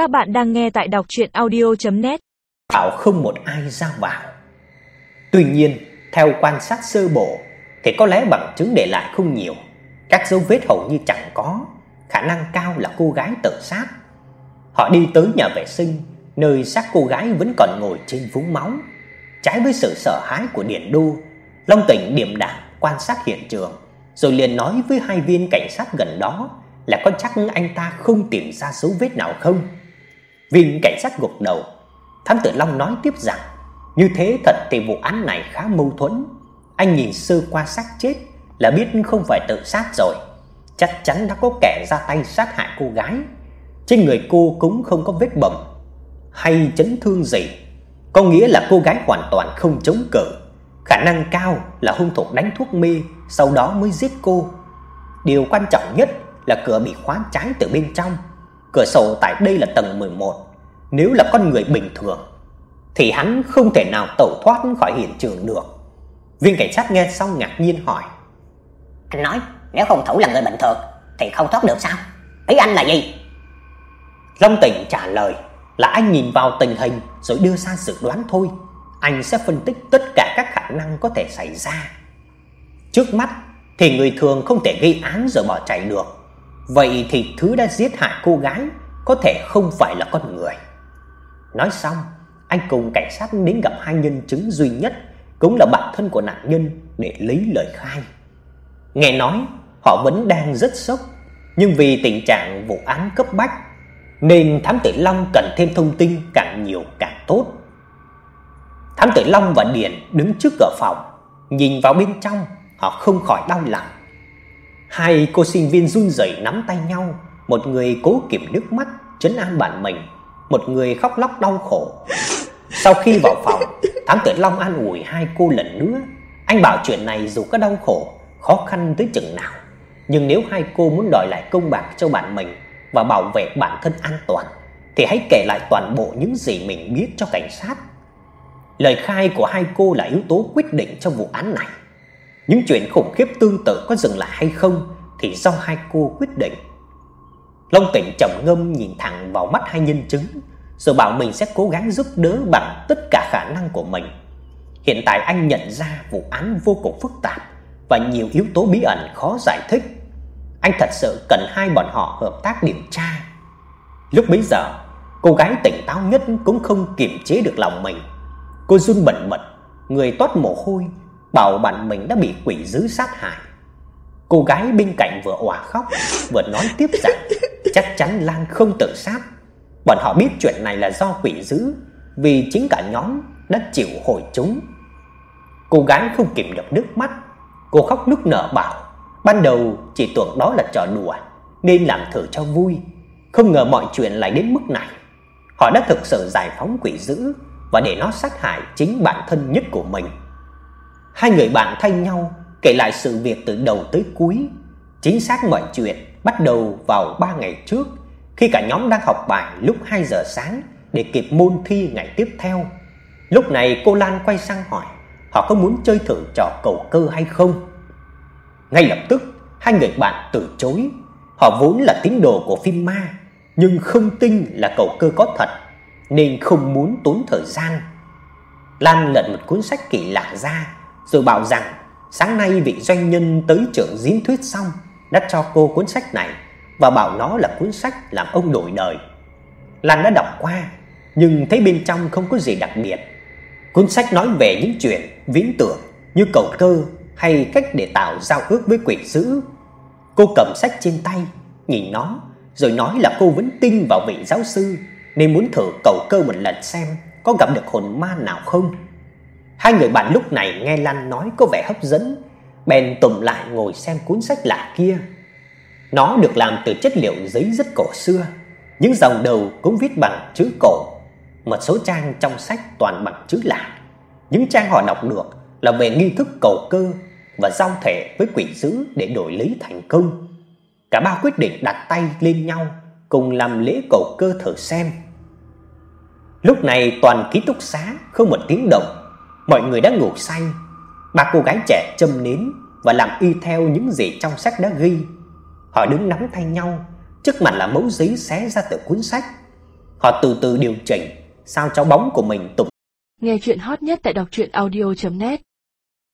Các bạn đang nghe tại đọc audio net Bảo không một ai ra vào. Tuy nhiên, theo quan sát sơ bộ thì có lẽ bằng chứng để lại không nhiều, các dấu vết hầu như chẳng có, khả năng cao là cô gái tự sát. Họ đi tới nhà vệ sinh, nơi xác cô gái vẫn còn ngồi trên vũng máu. Trái với sự sợ hãi của Điền Đô, Long Tỉnh điềm đạm quan sát hiện trường, rồi liền nói với hai viên cảnh sát gần đó là có chắc anh ta không tìm ra dấu vết nào không. Viên cảnh sát gục đầu, Thám tử Long nói tiếp rằng, như thế thật thì vụ án này khá mâu thuẫn. Anh nhìn sơ qua xác chết là biết không phải tự sát rồi, chắc chắn đã có kẻ ra tay sát hại cô gái. Trên người cô cũng không có vết bầm hay chấn thương gì, có nghĩa là cô gái hoàn toàn không chống cự. Khả năng cao là hung thủ đánh thuốc mê sau đó mới giết cô. Điều quan trọng nhất là cửa bị khóa trái từ bên trong. Cửa sổ tại đây là tầng 11. Nếu là con người bình thường thì hắn không thể nào tẩu thoát khỏi hiện trường được. Viên cảnh sát nghe xong ngạc nhiên hỏi: "Anh nói, nếu hung thủ là người bình thường thì không thoát được sao? Ý anh là gì?" Long Tỉnh trả lời là anh nhìn vào tình hình rồi đưa ra dự đoán thôi. Anh sẽ phân tích tất cả các khả năng có thể xảy ra. Trước mắt thì người thường không thể gây án rồi bỏ chạy được. Vậy thì thứ đã giết hại cô gái có thể không phải là con người. Nói xong, anh cùng cảnh sát đến gặp hai nhân chứng duy nhất, cũng là bạn thân của nạn nhân để lấy lời khai. Nghe nói họ vẫn đang rất sốc, nhưng vì tình trạng vụ án cấp bách nên thám tử Long cần thêm thông tin càng nhiều càng tốt. Thám tử Long và Điền đứng trước cửa phòng, nhìn vào bên trong, họ không khỏi đau lòng. Hai cô sinh viên run rẩy nắm tay nhau, một người cố kìm nước mắt trấn an bản mình, một người khóc lóc đau khổ. Sau khi vào phòng, thám tử Long an ủi hai cô lần nữa. Anh bảo chuyện này dù có đau khổ, khó khăn tới chừng nào, nhưng nếu hai cô muốn đòi lại công bằng cho bạn mình và bảo vệ bản thân an toàn thì hãy kể lại toàn bộ những gì mình biết cho cảnh sát. Lời khai của hai cô là yếu tố quyết định trong vụ án này. Những chuyện khủng khiếp tương tự có dừng lại hay không thì do hai cô quyết định. Long Tịnh trầm ngâm nhìn thẳng vào mắt hai nhân chứng, rồi bảo mình sẽ cố gắng giúp đỡ bằng tất cả khả năng của mình. Hiện tại anh nhận ra vụ án vô cùng phức tạp và nhiều yếu tố bí ẩn khó giải thích. Anh thật sự cần hai bọn họ hợp tác điều tra. Lúc bấy giờ, cô gái tỉnh táo nhất cũng không kiềm chế được lòng mình. Cô run bần bật, người toát mồ hôi, bảo bạn mình đã bị quỷ dữ sát hại. Cô gái bên cạnh vừa òa khóc, vừa nói tiếp rằng chắc chắn Lan không tự sát. Bọn họ biết chuyện này là do quỷ dữ, vì chính cả nhóm đã chịu hồi chúng. Cô gái không kìm được nước mắt, cô khóc nức nở bảo, ban đầu chỉ tưởng đó là trò đùa nên làm thử cho vui, không ngờ mọi chuyện lại đến mức này. Họ đã thực sự giải phóng quỷ dữ và để nó sát hại chính bản thân nhất của mình. Hai người bạn thay nhau kể lại sự việc từ đầu tới cuối. Chính xác mọi chuyện bắt đầu vào 3 ngày trước khi cả nhóm đang học bài lúc 2 giờ sáng để kịp môn thi ngày tiếp theo. Lúc này cô Lan quay sang hỏi họ có muốn chơi thử trò cầu cơ hay không. Ngay lập tức, hai người bạn từ chối. Họ vốn là tín đồ của phim ma, nhưng không tin là cầu cơ có thật nên không muốn tốn thời gian. Lan lật một cuốn sách kỳ lạ ra rồi bảo rằng sáng nay vị doanh nhân tới trưởng diễn thuyết xong đã cho cô cuốn sách này và bảo nó là cuốn sách làm ông đổi đời. Lan đã đọc qua nhưng thấy bên trong không có gì đặc biệt. Cuốn sách nói về những chuyện viễn tưởng như cầu cơ hay cách để tạo giao ước với quỷ dữ. Cô cầm sách trên tay, nhìn nó rồi nói là cô vẫn tin vào vị giáo sư nên muốn thử cầu cơ một lần xem có gặp được hồn ma nào không. Hai người bạn lúc này nghe Lan nói có vẻ hấp dẫn, bèn tụm lại ngồi xem cuốn sách lạ kia. Nó được làm từ chất liệu giấy rất cổ xưa, những dòng đầu cũng viết bằng chữ cổ, một số trang trong sách toàn bằng chữ lạ. Những trang họ đọc được là về nghi thức cầu cơ và giao thể với quỷ dữ để đổi lấy thành công. Cả ba quyết định đặt tay lên nhau cùng làm lễ cầu cơ thử xem. Lúc này toàn ký túc xá không một tiếng động Mọi người đã ngủ say. Ba cô gái trẻ châm nến và làm y theo những gì trong sách đã ghi. Họ đứng nắm tay nhau, trước mặt là mẫu giấy xé ra từ cuốn sách. Họ từ từ điều chỉnh sao cho bóng của mình tụt Nghe chuyện hot nhất tại đọc truyện audio net